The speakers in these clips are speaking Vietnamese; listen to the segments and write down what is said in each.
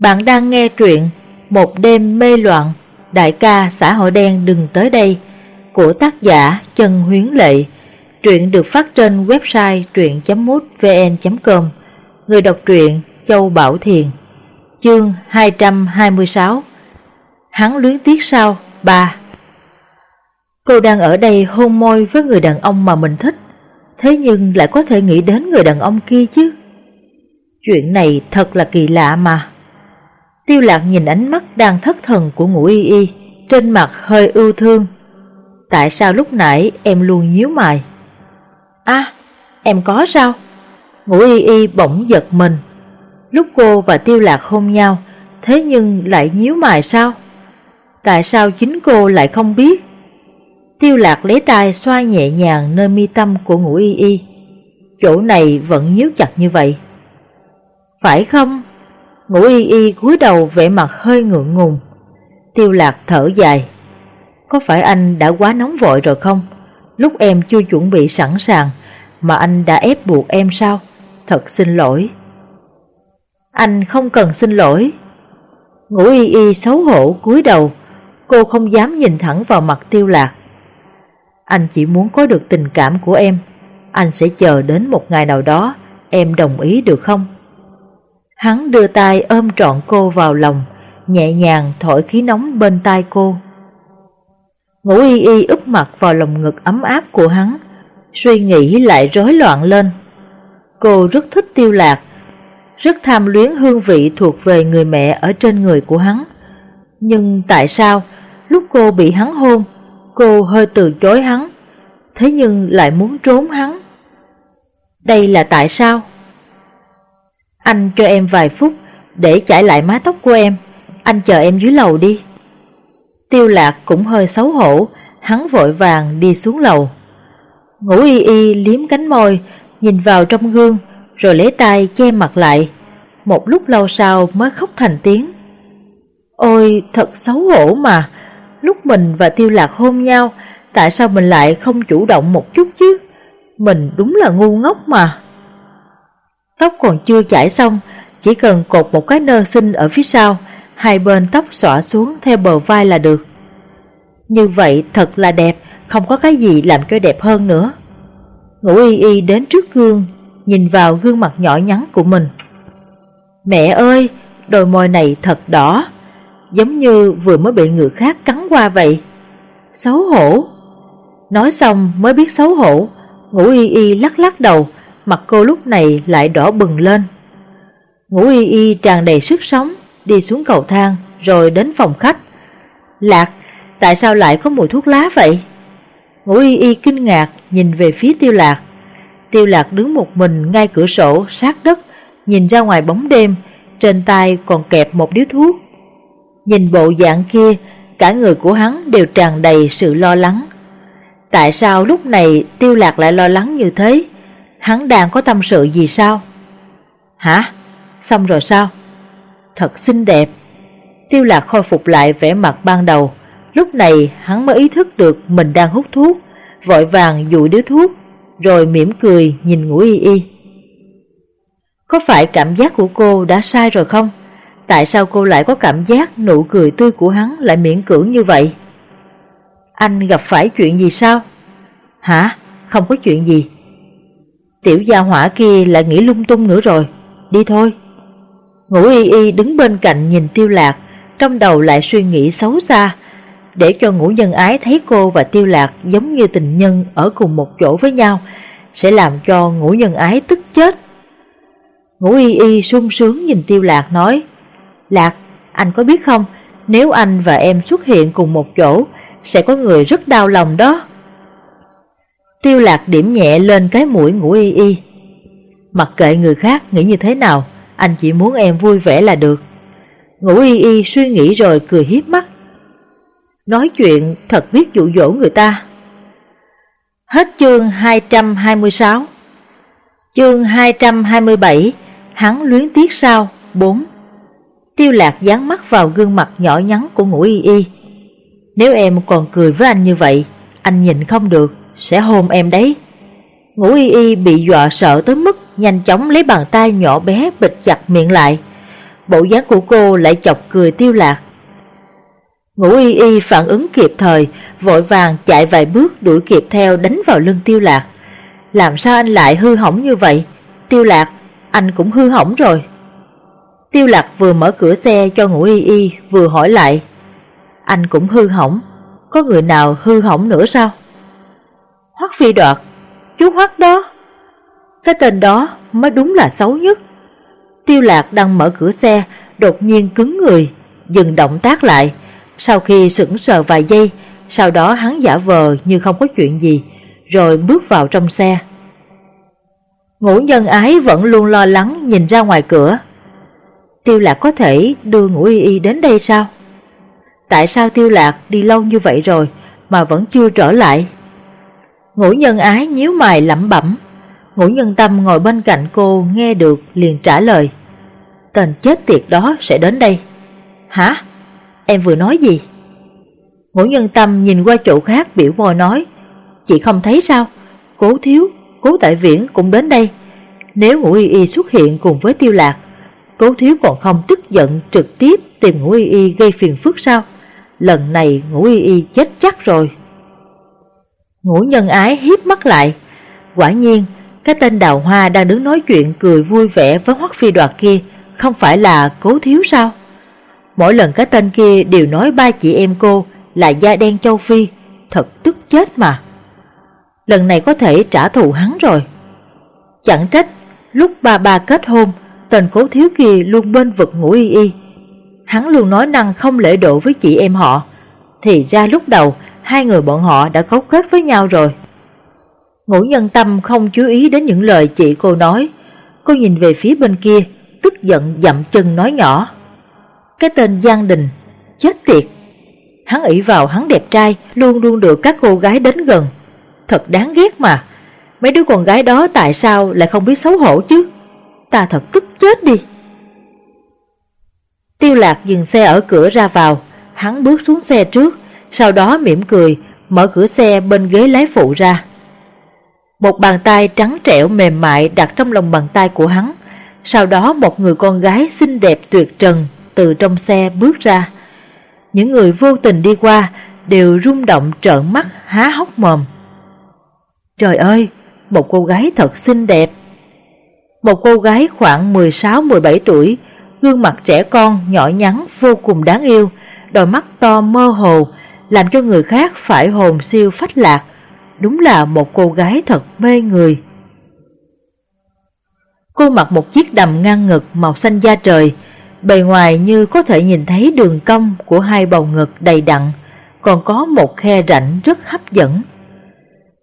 Bạn đang nghe truyện Một đêm mê loạn, đại ca xã hội đen đừng tới đây của tác giả Trần Huyến Lệ. Truyện được phát trên website truyện.mútvn.com Người đọc truyện Châu Bảo Thiền. Chương 226 Hắn luyến tiếc sao? 3 Cô đang ở đây hôn môi với người đàn ông mà mình thích. Thế nhưng lại có thể nghĩ đến người đàn ông kia chứ? Chuyện này thật là kỳ lạ mà. Tiêu lạc nhìn ánh mắt đang thất thần của ngũ y y, Trên mặt hơi ưu thương. Tại sao lúc nãy em luôn nhíu mày? À em có sao? Ngũ y y bỗng giật mình. Lúc cô và tiêu lạc hôn nhau, Thế nhưng lại nhíu mày sao? Tại sao chính cô lại không biết? Tiêu lạc lấy tay xoa nhẹ nhàng nơi mi tâm của ngũ y y. Chỗ này vẫn nhíu chặt như vậy. Phải không? Ngũ y y cúi đầu vẻ mặt hơi ngượng ngùng. Tiêu lạc thở dài. Có phải anh đã quá nóng vội rồi không? Lúc em chưa chuẩn bị sẵn sàng Mà anh đã ép buộc em sao? Thật xin lỗi. Anh không cần xin lỗi. Ngũ y y xấu hổ cúi đầu. Cô không dám nhìn thẳng vào mặt tiêu lạc. Anh chỉ muốn có được tình cảm của em. Anh sẽ chờ đến một ngày nào đó Em đồng ý được không? Hắn đưa tay ôm trọn cô vào lòng, nhẹ nhàng thổi khí nóng bên tai cô. Ngũ y y úp mặt vào lòng ngực ấm áp của hắn, suy nghĩ lại rối loạn lên. Cô rất thích tiêu lạc, rất tham luyến hương vị thuộc về người mẹ ở trên người của hắn. Nhưng tại sao, lúc cô bị hắn hôn, cô hơi từ chối hắn, thế nhưng lại muốn trốn hắn? Đây là tại sao? Anh cho em vài phút để chải lại mái tóc của em, anh chờ em dưới lầu đi. Tiêu lạc cũng hơi xấu hổ, hắn vội vàng đi xuống lầu. Ngủ y y liếm cánh môi, nhìn vào trong gương, rồi lấy tay che mặt lại. Một lúc lâu sau mới khóc thành tiếng. Ôi, thật xấu hổ mà, lúc mình và tiêu lạc hôn nhau, tại sao mình lại không chủ động một chút chứ? Mình đúng là ngu ngốc mà. Tóc còn chưa chải xong, chỉ cần cột một cái nơ xinh ở phía sau, hai bên tóc xõa xuống theo bờ vai là được. Như vậy thật là đẹp, không có cái gì làm cho đẹp hơn nữa. Ngũ y y đến trước gương, nhìn vào gương mặt nhỏ nhắn của mình. Mẹ ơi, đôi môi này thật đỏ, giống như vừa mới bị người khác cắn qua vậy. Xấu hổ. Nói xong mới biết xấu hổ, ngũ y y lắc lắc đầu, mặt cô lúc này lại đỏ bừng lên. Ngũ y y tràn đầy sức sống, đi xuống cầu thang, rồi đến phòng khách. Lạc, tại sao lại có mùi thuốc lá vậy? Ngũ y y kinh ngạc nhìn về phía tiêu lạc. Tiêu lạc đứng một mình ngay cửa sổ sát đất, nhìn ra ngoài bóng đêm, trên tay còn kẹp một điếu thuốc. Nhìn bộ dạng kia, cả người của hắn đều tràn đầy sự lo lắng. Tại sao lúc này tiêu lạc lại lo lắng như thế? Hắn đang có tâm sự gì sao? Hả? Xong rồi sao? Thật xinh đẹp. Tiêu lạc khôi phục lại vẻ mặt ban đầu. Lúc này hắn mới ý thức được mình đang hút thuốc, vội vàng dụi điếu thuốc, rồi mỉm cười nhìn ngủ y y. Có phải cảm giác của cô đã sai rồi không? Tại sao cô lại có cảm giác nụ cười tươi của hắn lại miễn cưỡng như vậy? Anh gặp phải chuyện gì sao? Hả? Không có chuyện gì. Tiểu gia hỏa kia lại nghĩ lung tung nữa rồi, đi thôi. Ngũ y y đứng bên cạnh nhìn tiêu lạc, trong đầu lại suy nghĩ xấu xa, để cho ngũ nhân ái thấy cô và tiêu lạc giống như tình nhân ở cùng một chỗ với nhau, sẽ làm cho ngũ nhân ái tức chết. Ngũ y y sung sướng nhìn tiêu lạc nói, Lạc, anh có biết không, nếu anh và em xuất hiện cùng một chỗ, sẽ có người rất đau lòng đó. Tiêu lạc điểm nhẹ lên cái mũi ngủ y y. Mặc kệ người khác nghĩ như thế nào, anh chỉ muốn em vui vẻ là được. Ngủ y y suy nghĩ rồi cười hiếp mắt. Nói chuyện thật biết dụ dỗ người ta. Hết chương 226 Chương 227 Hắn luyến tiếc sao 4 Tiêu lạc dán mắt vào gương mặt nhỏ nhắn của ngũ y y Nếu em còn cười với anh như vậy Anh nhìn không được sẽ hôn em đấy. Ngũ y y bị dọa sợ tới mức nhanh chóng lấy bàn tay nhỏ bé bịt chặt miệng lại. bộ dáng của cô lại chọc cười tiêu lạc. Ngũ y y phản ứng kịp thời, vội vàng chạy vài bước đuổi kịp theo đánh vào lưng tiêu lạc. Làm sao anh lại hư hỏng như vậy? Tiêu lạc, anh cũng hư hỏng rồi. Tiêu lạc vừa mở cửa xe cho ngũ y y vừa hỏi lại. Anh cũng hư hỏng, có người nào hư hỏng nữa sao? Hoắc phi đoạt, chú Hoắc đó. Cái tên đó mới đúng là xấu nhất. Tiêu lạc đang mở cửa xe, đột nhiên cứng người, dừng động tác lại. Sau khi sững sờ vài giây, sau đó hắn giả vờ như không có chuyện gì, rồi bước vào trong xe. Ngũ nhân ái vẫn luôn lo lắng nhìn ra ngoài cửa. Tiêu lạc có thể đưa ngũ y y đến đây sao? Tại sao tiêu lạc đi lâu như vậy rồi mà vẫn chưa trở lại? Ngũ nhân ái nhíu mày lẩm bẩm. Ngũ nhân tâm ngồi bên cạnh cô nghe được liền trả lời. Tên chết tiệt đó sẽ đến đây. Hả? Em vừa nói gì? Ngũ nhân tâm nhìn qua chỗ khác biểu môi nói. Chị không thấy sao? Cố thiếu, cố tại viễn cũng đến đây. Nếu ngũ y y xuất hiện cùng với tiêu lạc, cố thiếu còn không tức giận trực tiếp tìm ngũ y y gây phiền phức sao? Lần này ngũ y y chết chắc rồi. Ngũ nhân ái hiếp mắt lại. Quả nhiên, cái tên đào hoa đang đứng nói chuyện cười vui vẻ với hoắc phi đoạt kia không phải là cố thiếu sao? Mỗi lần cái tên kia đều nói ba chị em cô là da đen châu Phi, thật tức chết mà. Lần này có thể trả thù hắn rồi. Chẳng trách, lúc ba ba kết hôn, tên cố thiếu kia luôn bên vực ngủ y y. Hắn luôn nói năng không lễ độ với chị em họ, thì ra lúc đầu hai người bọn họ đã khóc kết với nhau rồi. Ngũ nhân tâm không chú ý đến những lời chị cô nói, cô nhìn về phía bên kia, tức giận dậm chân nói nhỏ. Cái tên Giang Đình, chết tiệt. Hắn ỷ vào hắn đẹp trai, luôn luôn được các cô gái đến gần. Thật đáng ghét mà. Mấy đứa con gái đó tại sao lại không biết xấu hổ chứ? Ta thật tức chết đi. Tiêu lạc dừng xe ở cửa ra vào, hắn bước xuống xe trước, sau đó mỉm cười, mở cửa xe bên ghế lái phụ ra. Một bàn tay trắng trẻo mềm mại đặt trong lòng bàn tay của hắn, sau đó một người con gái xinh đẹp tuyệt trần từ trong xe bước ra. Những người vô tình đi qua đều rung động trợn mắt há hốc mồm. Trời ơi, một cô gái thật xinh đẹp. Một cô gái khoảng 16-17 tuổi, gương mặt trẻ con, nhỏ nhắn, vô cùng đáng yêu, đôi mắt to mơ hồ, làm cho người khác phải hồn siêu phách lạc. Đúng là một cô gái thật mê người. Cô mặc một chiếc đầm ngang ngực màu xanh da trời, bề ngoài như có thể nhìn thấy đường cong của hai bầu ngực đầy đặn, còn có một khe rãnh rất hấp dẫn.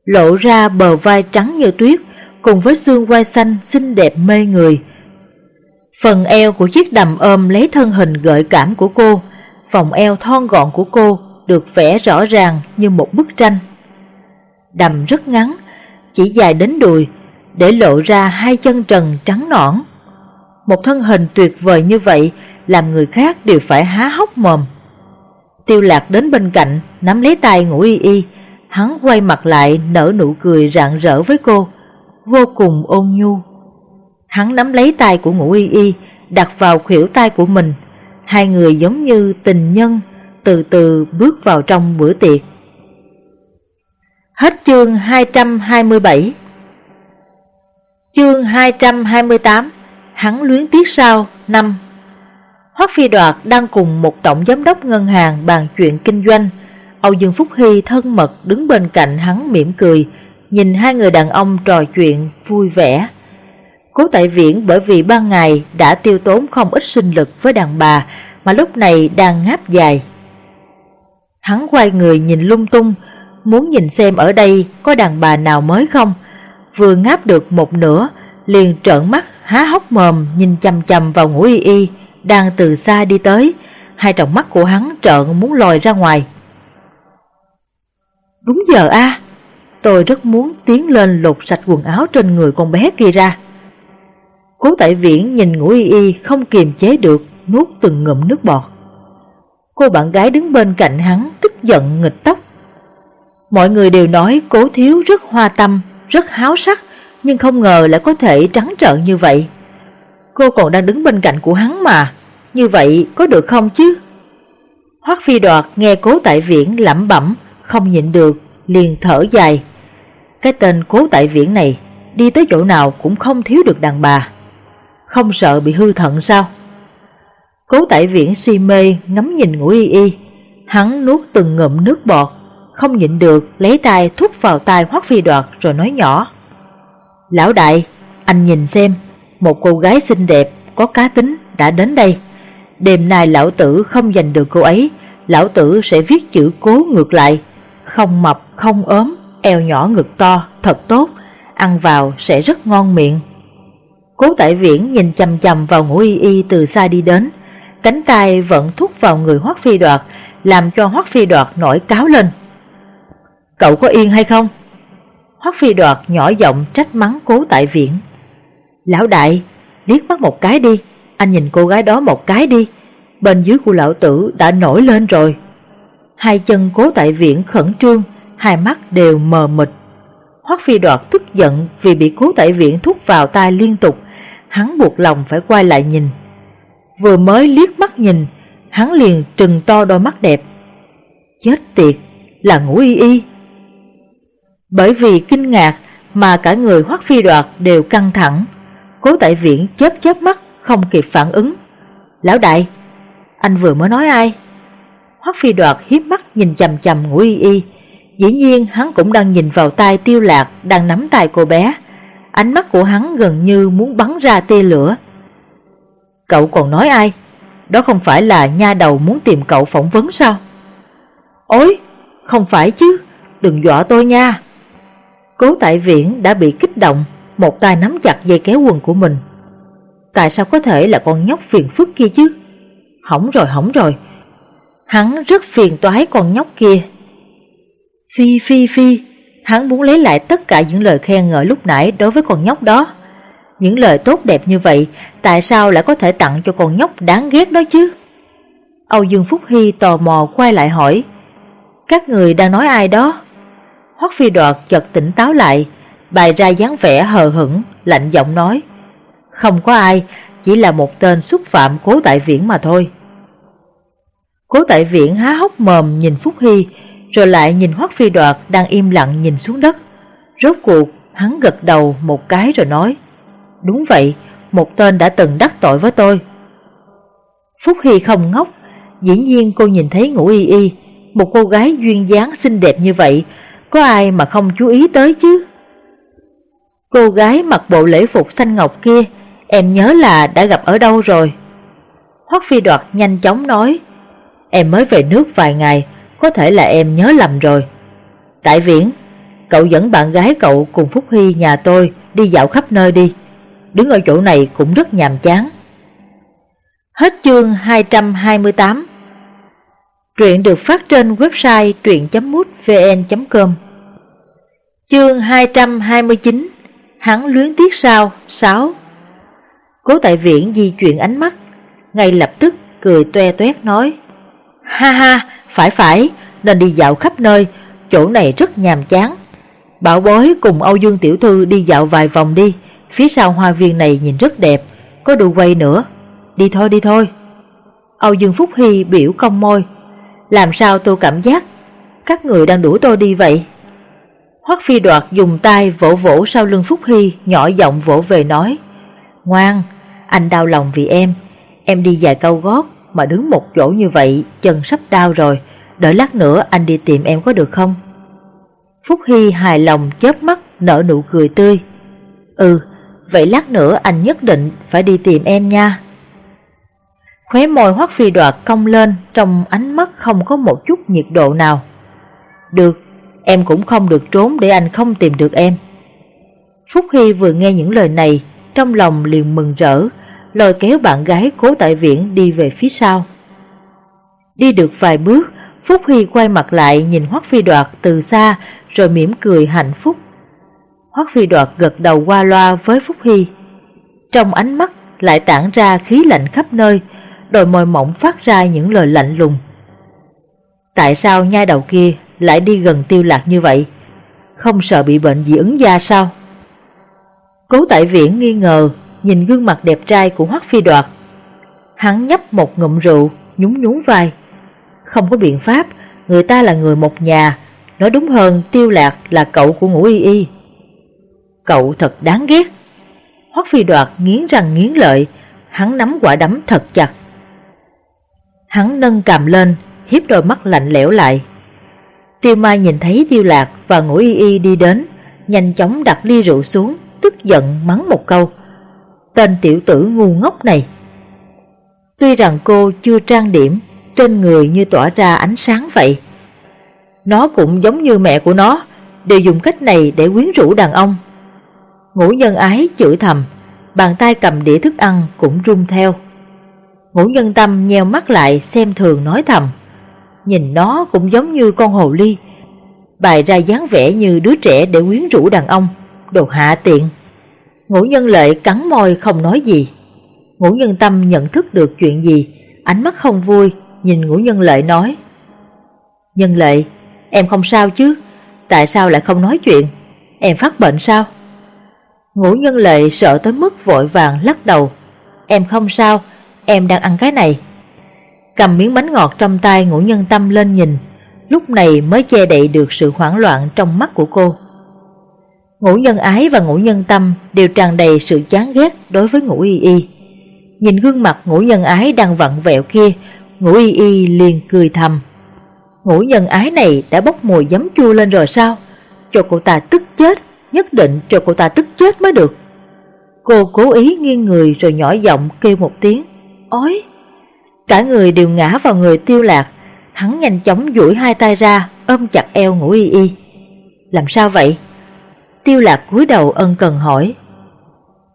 Lộ ra bờ vai trắng như tuyết cùng với xương vai xanh xinh đẹp mê người. Phần eo của chiếc đầm ôm lấy thân hình gợi cảm của cô, vòng eo thon gọn của cô được vẽ rõ ràng như một bức tranh. Đầm rất ngắn, chỉ dài đến đùi, để lộ ra hai chân trần trắng nõn. Một thân hình tuyệt vời như vậy làm người khác đều phải há hốc mồm. Tiêu lạc đến bên cạnh, nắm lấy tay ngủ y y, hắn quay mặt lại nở nụ cười rạng rỡ với cô, vô cùng ôn nhu. Hắn nắm lấy tay của Ngũ y y, đặt vào khuỷu tay của mình, hai người giống như tình nhân, từ từ bước vào trong bữa tiệc. Hết chương 227 Chương 228 Hắn luyến tiếc sao? Năm Hoắc Phi Đoạt đang cùng một tổng giám đốc ngân hàng bàn chuyện kinh doanh. Âu Dương Phúc Hy thân mật đứng bên cạnh hắn mỉm cười, nhìn hai người đàn ông trò chuyện vui vẻ. Cố Tại Viễn bởi vì ban ngày đã tiêu tốn không ít sinh lực với đàn bà mà lúc này đang ngáp dài. Hắn quay người nhìn lung tung, muốn nhìn xem ở đây có đàn bà nào mới không, vừa ngáp được một nửa, liền trợn mắt há hốc mồm nhìn chầm chầm vào ngũ y y, đang từ xa đi tới, hai tròng mắt của hắn trợn muốn lòi ra ngoài. Đúng giờ a tôi rất muốn tiến lên lột sạch quần áo trên người con bé kia ra. Cố tại viễn nhìn ngũ y y không kiềm chế được, nuốt từng ngụm nước bọt. Cô bạn gái đứng bên cạnh hắn tức giận nghịch tóc. Mọi người đều nói cố thiếu rất hoa tâm, rất háo sắc, nhưng không ngờ lại có thể trắng trợn như vậy. Cô còn đang đứng bên cạnh của hắn mà, như vậy có được không chứ? Hoắc phi đoạt nghe cố tại viễn lẩm bẩm, không nhịn được, liền thở dài. Cái tên cố tại viễn này, đi tới chỗ nào cũng không thiếu được đàn bà. Không sợ bị hư thận sao? Cố tại viễn si mê ngắm nhìn ngũ y y, hắn nuốt từng ngụm nước bọt, không nhịn được lấy tay thúc vào tai Hoắc Phi Đoạt rồi nói nhỏ. Lão đại, anh nhìn xem, một cô gái xinh đẹp, có cá tính đã đến đây. Đêm nay lão tử không giành được cô ấy, lão tử sẽ viết chữ cố ngược lại. Không mập, không ốm, eo nhỏ ngực to, thật tốt, ăn vào sẽ rất ngon miệng. Cố tại viễn nhìn chầm chầm vào ngũ y y từ xa đi đến, cánh tay vẫn thúc vào người Hoắc Phi Đoạt, làm cho Hoắc Phi Đoạt nổi cáo lên. Cậu có yên hay không? Hoắc Phi Đoạt nhỏ giọng trách mắng cố tại viễn. Lão đại, liếc mắt một cái đi, anh nhìn cô gái đó một cái đi, bên dưới của lão tử đã nổi lên rồi. Hai chân cố tại viễn khẩn trương, hai mắt đều mờ mịt. Hoắc Phi Đoạt tức giận vì bị cố tại viễn thúc vào tai liên tục, hắn buộc lòng phải quay lại nhìn. Vừa mới liếc mắt nhìn, hắn liền trừng to đôi mắt đẹp. Chết tiệt, là ngủ y y. Bởi vì kinh ngạc mà cả người Hoắc Phi Đoạt đều căng thẳng, cố tại viện chớp chớp mắt không kịp phản ứng. Lão đại, anh vừa mới nói ai? Hoắc Phi Đoạt hiếp mắt nhìn chầm chầm ngủ y y, dĩ nhiên hắn cũng đang nhìn vào tay tiêu lạc đang nắm tay cô bé. Ánh mắt của hắn gần như muốn bắn ra tia lửa. Cậu còn nói ai? Đó không phải là nha đầu muốn tìm cậu phỏng vấn sao? Ôi, không phải chứ, đừng dọa tôi nha. Cố tại viễn đã bị kích động, một tay nắm chặt dây kéo quần của mình. Tại sao có thể là con nhóc phiền phức kia chứ? Hỏng rồi, hỏng rồi. Hắn rất phiền toái con nhóc kia. Phi, phi, phi, hắn muốn lấy lại tất cả những lời khen ngợi lúc nãy đối với con nhóc đó. Những lời tốt đẹp như vậy, tại sao lại có thể tặng cho con nhóc đáng ghét đó chứ? Âu Dương Phúc Hy tò mò quay lại hỏi, các người đang nói ai đó? Hoắc Phi Đoạt chợt tỉnh táo lại, bày ra dáng vẻ hờ hững, lạnh giọng nói, không có ai, chỉ là một tên xúc phạm cố tại viễn mà thôi. Cố tại viễn há hốc mồm nhìn Phúc Hy, rồi lại nhìn Hoắc Phi Đoạt đang im lặng nhìn xuống đất. Rốt cuộc, hắn gật đầu một cái rồi nói, Đúng vậy, một tên đã từng đắc tội với tôi. Phúc Hy không ngốc, dĩ nhiên cô nhìn thấy ngũ y y, một cô gái duyên dáng xinh đẹp như vậy, có ai mà không chú ý tới chứ? Cô gái mặc bộ lễ phục xanh ngọc kia, em nhớ là đã gặp ở đâu rồi? Hoắc Phi Đoạt nhanh chóng nói, em mới về nước vài ngày, có thể là em nhớ lầm rồi. Tại viễn, cậu dẫn bạn gái cậu cùng Phúc Hy nhà tôi đi dạo khắp nơi đi đứng ở chỗ này cũng rất nhàm chán. Hết chương 228 Truyện được phát trên website truyện.mútvn.com Chương 229 Hắn luyến tiếc sao? 6 Cố tại viện di chuyển ánh mắt Ngay lập tức cười toe toét nói Ha ha, phải phải, nên đi dạo khắp nơi Chỗ này rất nhàm chán. Bảo bối cùng Âu Dương Tiểu Thư đi dạo vài vòng đi Phía sau hoa viên này nhìn rất đẹp, có đồ quay nữa. Đi thôi đi thôi. Âu Dương Phúc Hy biểu cong môi. Làm sao tôi cảm giác các người đang đuổi tôi đi vậy? Hoắc Phi Đoạt dùng tay vỗ vỗ sau lưng Phúc Hy, nhỏ giọng vỗ về nói. Ngoan, anh đau lòng vì em. Em đi dài câu gót mà đứng một chỗ như vậy, chân sắp đau rồi. Đợi lát nữa anh đi tìm em có được không? Phúc Hy hài lòng chớp mắt nở nụ cười tươi. Ừ, vậy lát nữa anh nhất định phải đi tìm em nha. Khóe môi hoắc phi đoạt cong lên trong ánh mắt không có một chút nhiệt độ nào. Được, em cũng không được trốn để anh không tìm được em. Phúc Hy vừa nghe những lời này, trong lòng liền mừng rỡ, lôi kéo bạn gái cố tại viện đi về phía sau. Đi được vài bước, Phúc Hy quay mặt lại nhìn Hoắc Phi Đoạt từ xa rồi mỉm cười hạnh phúc. Hoắc Phi Đoạt gật đầu qua loa với Phúc Hy. Trong ánh mắt lại tản ra khí lạnh khắp nơi, đôi môi mỏng phát ra những lời lạnh lùng. Tại sao nhai đầu kia lại đi gần tiêu lạc như vậy? Không sợ bị bệnh dị ứng da sao? Cố tại viễn nghi ngờ, nhìn gương mặt đẹp trai của Hoắc Phi Đoạt. Hắn nhấp một ngụm rượu, nhún nhún vai. Không có biện pháp, người ta là người một nhà, nói đúng hơn tiêu lạc là cậu của ngũ y y. Cậu thật đáng ghét. Hoắc phi đoạt nghiến răng nghiến lợi, hắn nắm quả đấm thật chặt. Hắn nâng cầm lên, hiếp đôi mắt lạnh lẽo lại. Tiêu Mai nhìn thấy Tiêu Lạc và Ngũ Y Y đi đến, nhanh chóng đặt ly rượu xuống, tức giận mắng một câu. Tên tiểu tử ngu ngốc này. Tuy rằng cô chưa trang điểm, trên người như tỏa ra ánh sáng vậy. Nó cũng giống như mẹ của nó, đều dùng cách này để quyến rũ đàn ông. Ngũ nhân ái chửi thầm, bàn tay cầm đĩa thức ăn cũng rung theo. Ngũ nhân tâm nheo mắt lại xem thường nói thầm. Nhìn nó cũng giống như con hồ ly, bày ra dáng vẻ như đứa trẻ để quyến rũ đàn ông, đồ hạ tiện. Ngũ nhân lệ cắn môi không nói gì. Ngũ nhân tâm nhận thức được chuyện gì, ánh mắt không vui, nhìn ngũ nhân lệ nói. Nhân lệ, em không sao chứ, tại sao lại không nói chuyện, em phát bệnh sao? Ngũ nhân lệ sợ tới mức vội vàng lắc đầu. Em không sao, em đang ăn cái này. Cầm miếng bánh ngọt trong tay ngũ nhân tâm lên nhìn, lúc này mới che đậy được sự hoảng loạn trong mắt của cô. Ngũ nhân ái và ngũ nhân tâm đều tràn đầy sự chán ghét đối với ngũ y y. Nhìn gương mặt ngũ nhân ái đang vặn vẹo kia, ngũ y y liền cười thầm. Ngũ nhân ái này đã bốc mùi giấm chua lên rồi sao? Cho cô ta tức chết, nhất định cho cô ta tức chết mới được. Cô cố ý nghiêng người rồi nhỏ giọng kêu một tiếng, ói. Cả người đều ngã vào người tiêu lạc, hắn nhanh chóng duỗi hai tay ra, ôm chặt eo ngủ y y. Làm sao vậy? Tiêu lạc cúi đầu ân cần hỏi.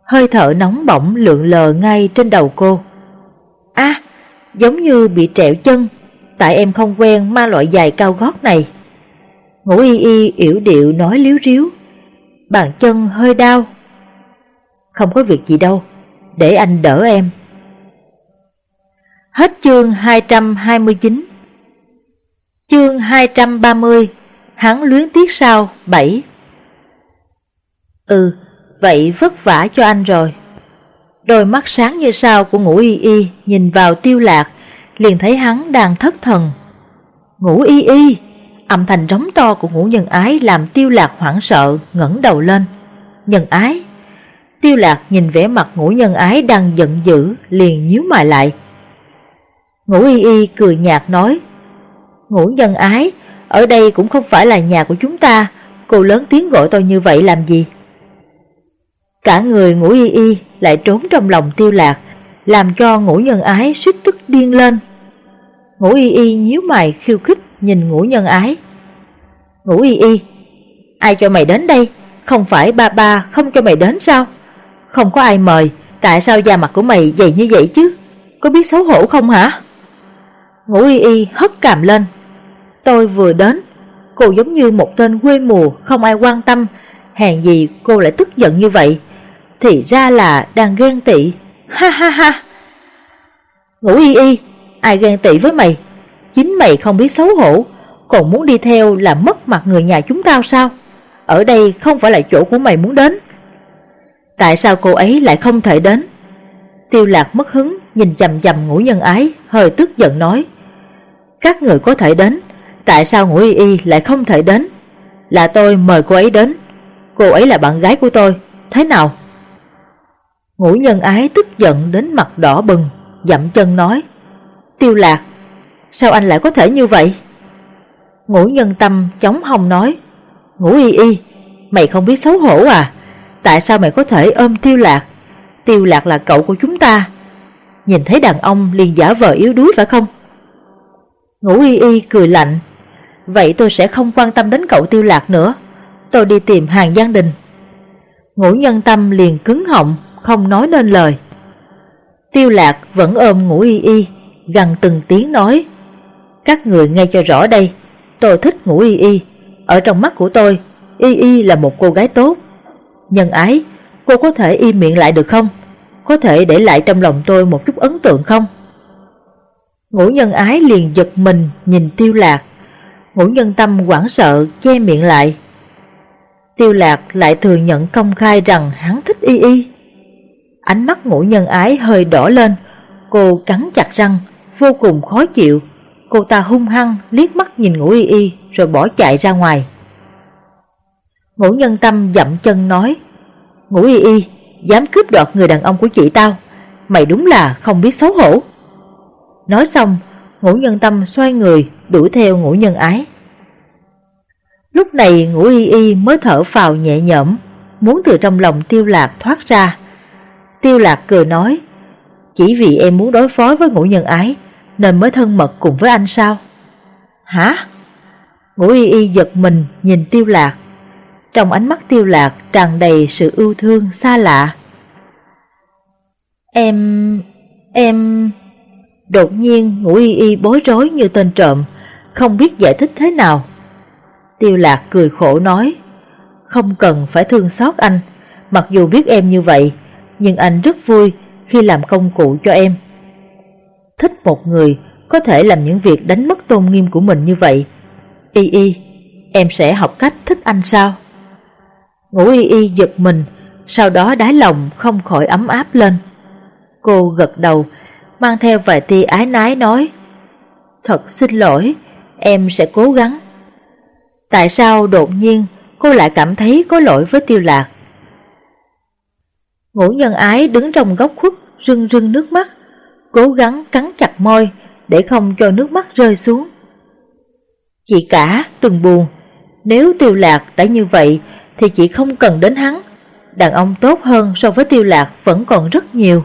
Hơi thở nóng bỏng lượn lờ ngay trên đầu cô. a giống như bị trẹo chân, tại em không quen ma loại giày cao gót này. ngủ y y yểu điệu nói liếu riếu, bàn chân hơi đau. Không có việc gì đâu, để anh đỡ em. Hết chương 229 Chương 230 Hắn luyến tiếc sao 7 Ừ, vậy vất vả cho anh rồi. Đôi mắt sáng như sao của ngũ y y nhìn vào tiêu lạc, liền thấy hắn đang thất thần. Ngũ y y, âm thanh rống to của ngũ nhân ái làm tiêu lạc hoảng sợ, ngẩng đầu lên. Nhân ái. Tiêu lạc nhìn vẻ mặt ngũ nhân ái đang giận dữ, liền nhíu mày lại. Ngũ y y cười nhạt nói, Ngũ nhân ái, ở đây cũng không phải là nhà của chúng ta, cô lớn tiếng gọi tôi như vậy làm gì? Cả người ngũ y y lại trốn trong lòng tiêu lạc, làm cho ngũ nhân ái suýt tức điên lên. Ngũ y y nhíu mày khiêu khích nhìn ngũ nhân ái. Ngũ y y, ai cho mày đến đây? Không phải ba ba không cho mày đến sao? Không có ai mời, tại sao da mặt của mày dày như vậy chứ? Có biết xấu hổ không hả? Ngũ y y hất cằm lên. Tôi vừa đến, cô giống như một tên quê mùa không ai quan tâm, hèn gì cô lại tức giận như vậy thì ra là đang ghen tị. Ha ha ha! Ngủ y y, ai ghen tị với mày? Chính mày không biết xấu hổ, còn muốn đi theo là mất mặt người nhà chúng tao sao? Ở đây không phải là chỗ của mày muốn đến. Tại sao cô ấy lại không thể đến? Tiêu lạc mất hứng, nhìn chầm chầm ngũ nhân ái, hơi tức giận nói. Các người có thể đến, tại sao ngũ y y lại không thể đến? Là tôi mời cô ấy đến. Cô ấy là bạn gái của tôi, thế nào? Ngũ nhân ái tức giận đến mặt đỏ bừng, dậm chân nói. Tiêu lạc, sao anh lại có thể như vậy? Ngũ nhân tâm chống hồng nói. Ngũ y y, mày không biết xấu hổ à? Tại sao mày có thể ôm tiêu lạc? Tiêu lạc là cậu của chúng ta. Nhìn thấy đàn ông liền giả vờ yếu đuối phải không? Ngũ y y cười lạnh. Vậy tôi sẽ không quan tâm đến cậu tiêu lạc nữa. Tôi đi tìm hàng gian Đình. Ngũ nhân tâm liền cứng họng, không nói nên lời. Tiêu lạc vẫn ôm ngũ y y, gần từng tiếng nói. Các người nghe cho rõ đây, tôi thích ngủ y y. Ở trong mắt của tôi, y y là một cô gái tốt. Nhân ái, cô có thể im miệng lại được không? Có thể để lại trong lòng tôi một chút ấn tượng không? Ngũ nhân ái liền giật mình nhìn tiêu lạc. Ngũ nhân tâm quảng sợ che miệng lại. Tiêu lạc lại thừa nhận công khai rằng hắn thích y y. Ánh mắt ngũ nhân ái hơi đỏ lên, Cô cắn chặt răng, vô cùng khó chịu. Cô ta hung hăng liếc mắt nhìn ngũ y y rồi bỏ chạy ra ngoài. Ngũ nhân tâm dậm chân nói, Ngũ y y, dám cướp đoạt người đàn ông của chị tao, mày đúng là không biết xấu hổ. Nói xong, ngũ nhân tâm xoay người đuổi theo ngũ nhân ái. Lúc này ngũ y y mới thở phào nhẹ nhõm, muốn từ trong lòng tiêu lạc thoát ra. Tiêu lạc cười nói, chỉ vì em muốn đối phó với ngũ nhân ái, nên mới thân mật cùng với anh sao? Hả? Ngũ y y giật mình nhìn tiêu lạc. Trong ánh mắt tiêu lạc tràn đầy sự ưu thương xa lạ. Em... em... Đột nhiên ngũ y y bối rối như tên trộm, không biết giải thích thế nào. Tiêu lạc cười khổ nói, không cần phải thương xót anh, mặc dù biết em như vậy, nhưng anh rất vui khi làm công cụ cho em. Thích một người có thể làm những việc đánh mất tôn nghiêm của mình như vậy. Y y, em sẽ học cách thích anh sao? Ngũ y y giật mình, sau đó đáy lòng không khỏi ấm áp lên. Cô gật đầu, mang theo vài tia ái nái nói, Thật xin lỗi, em sẽ cố gắng. Tại sao đột nhiên cô lại cảm thấy có lỗi với tiêu lạc? Ngũ nhân ái đứng trong góc khuất, rưng rưng nước mắt, cố gắng cắn chặt môi để không cho nước mắt rơi xuống. Chị cả, từng buồn, nếu tiêu lạc đã như vậy thì chị không cần đến hắn, đàn ông tốt hơn so với tiêu lạc vẫn còn rất nhiều.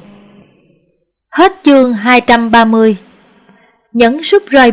Hết chương 230 Nhấn subscribe